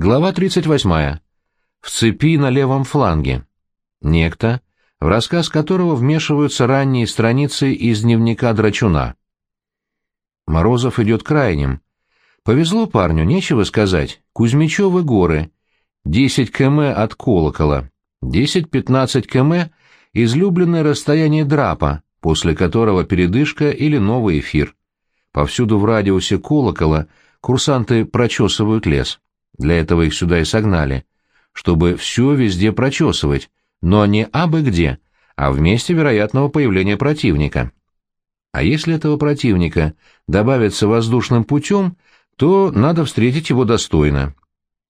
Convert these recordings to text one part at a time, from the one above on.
Глава 38. В цепи на левом фланге. Некто, в рассказ которого вмешиваются ранние страницы из дневника Драчуна. Морозов идет крайним. Повезло парню, нечего сказать. Кузьмичевы горы. 10 км от колокола. 10-15 км — излюбленное расстояние драпа, после которого передышка или новый эфир. Повсюду в радиусе колокола курсанты прочесывают лес. Для этого их сюда и согнали, чтобы все везде прочесывать, но не абы где, а в месте вероятного появления противника. А если этого противника добавится воздушным путем, то надо встретить его достойно.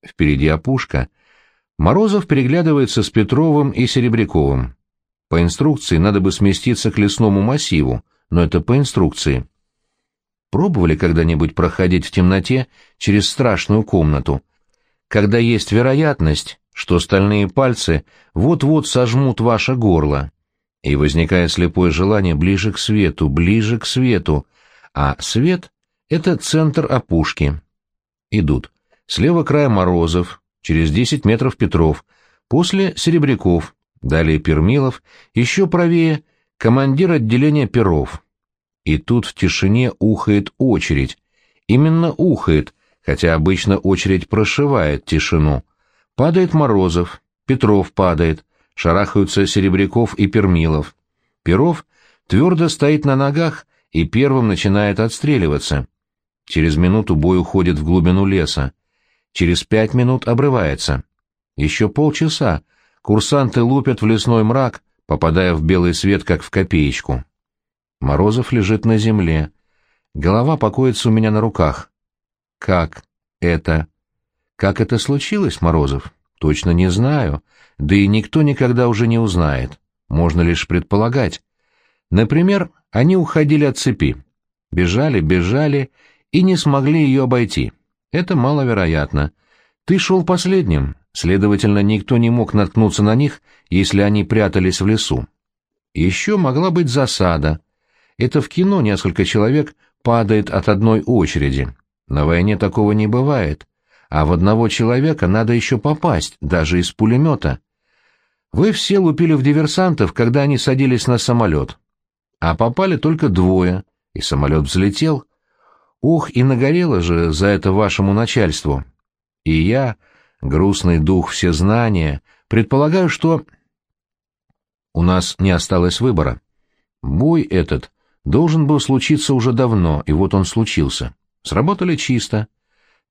Впереди опушка. Морозов переглядывается с Петровым и Серебряковым. По инструкции надо бы сместиться к лесному массиву, но это по инструкции. Пробовали когда-нибудь проходить в темноте через страшную комнату, когда есть вероятность, что стальные пальцы вот-вот сожмут ваше горло, и возникает слепое желание ближе к свету, ближе к свету, а свет — это центр опушки. Идут. Слева края Морозов, через 10 метров Петров, после Серебряков, далее Пермилов, еще правее — командир отделения Перов. И тут в тишине ухает очередь. Именно ухает, хотя обычно очередь прошивает тишину. Падает Морозов, Петров падает, шарахаются Серебряков и Пермилов. Перов твердо стоит на ногах и первым начинает отстреливаться. Через минуту бой уходит в глубину леса. Через пять минут обрывается. Еще полчаса курсанты лупят в лесной мрак, попадая в белый свет, как в копеечку. Морозов лежит на земле. Голова покоится у меня на руках. Как это? Как это случилось, Морозов? Точно не знаю, да и никто никогда уже не узнает. Можно лишь предполагать. Например, они уходили от цепи. Бежали, бежали и не смогли ее обойти. Это маловероятно. Ты шел последним, следовательно, никто не мог наткнуться на них, если они прятались в лесу. Еще могла быть засада. Это в кино несколько человек падает от одной очереди. На войне такого не бывает, а в одного человека надо еще попасть, даже из пулемета. Вы все лупили в диверсантов, когда они садились на самолет, а попали только двое, и самолет взлетел. Ух, и нагорело же за это вашему начальству. И я, грустный дух всезнания, предполагаю, что... У нас не осталось выбора. Бой этот должен был случиться уже давно, и вот он случился. Сработали чисто.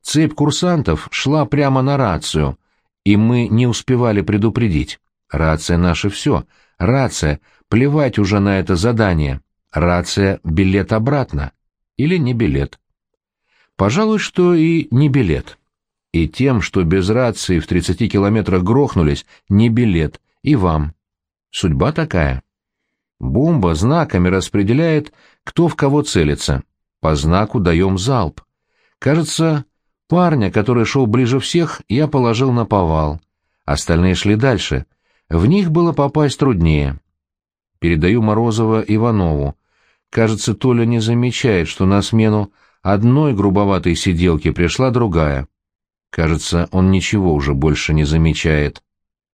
Цепь курсантов шла прямо на рацию, и мы не успевали предупредить. Рация — наше все. Рация — плевать уже на это задание. Рация — билет обратно. Или не билет. Пожалуй, что и не билет. И тем, что без рации в 30 километрах грохнулись, не билет. И вам. Судьба такая. Бомба знаками распределяет, кто в кого целится. По знаку даем залп. Кажется, парня, который шел ближе всех, я положил на повал. Остальные шли дальше. В них было попасть труднее. Передаю Морозова Иванову. Кажется, Толя не замечает, что на смену одной грубоватой сиделки пришла другая. Кажется, он ничего уже больше не замечает.